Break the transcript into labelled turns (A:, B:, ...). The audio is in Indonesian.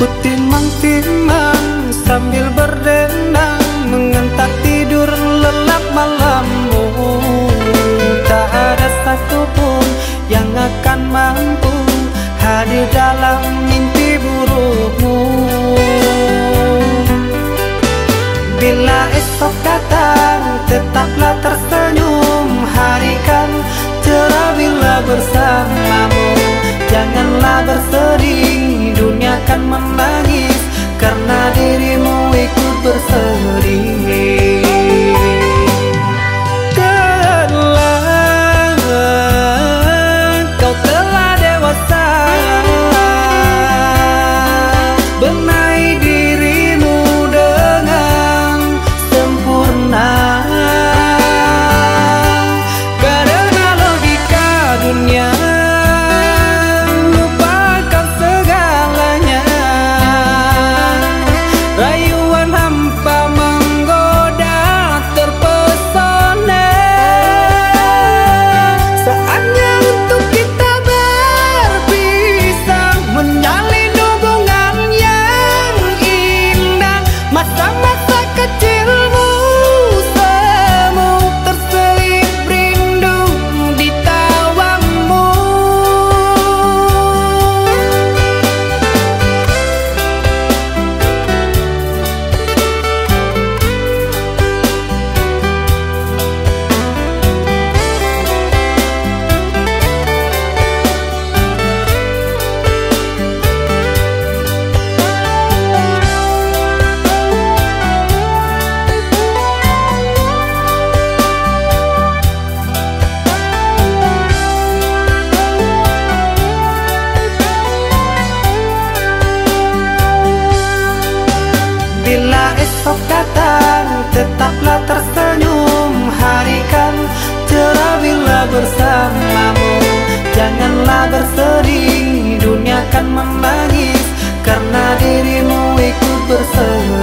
A: Putih timang-timang sambil berdendang Mengentak tidur lelap malammu. Tak ada satupun yang akan mampu Hadir dalam mimpi burukmu. Bila esok datang tetaplah tersenyum. Dunia Bila esok datang tetaplah tersenyum. Hari kan cerah bila bersamamu. Janganlah bersedih dunia akan menangis Karena dirimu ikut bersedih.